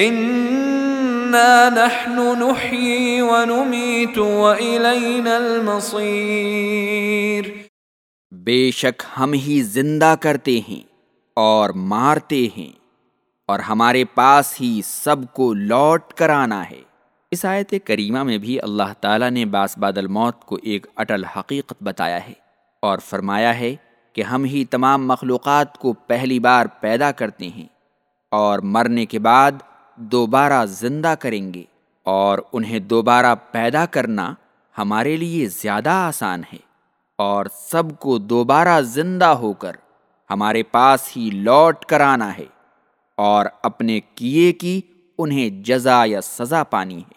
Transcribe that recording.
انا نحن نحيي ونميت والينا المصير بے شک ہم ہی زندہ کرتے ہیں اور مارتے ہیں اور ہمارے پاس ہی سب کو لوٹ کر آنا ہے۔ اس آیت کریمہ میں بھی اللہ تعالیٰ نے باس بادل موت کو ایک اٹل حقیقت بتایا ہے اور فرمایا ہے کہ ہم ہی تمام مخلوقات کو پہلی بار پیدا کرتے ہیں اور مرنے کے بعد دوبارہ زندہ کریں گے اور انہیں دوبارہ پیدا کرنا ہمارے لیے زیادہ آسان ہے اور سب کو دوبارہ زندہ ہو کر ہمارے پاس ہی لوٹ کر آنا ہے اور اپنے کیے کی انہیں جزا یا سزا پانی ہے۔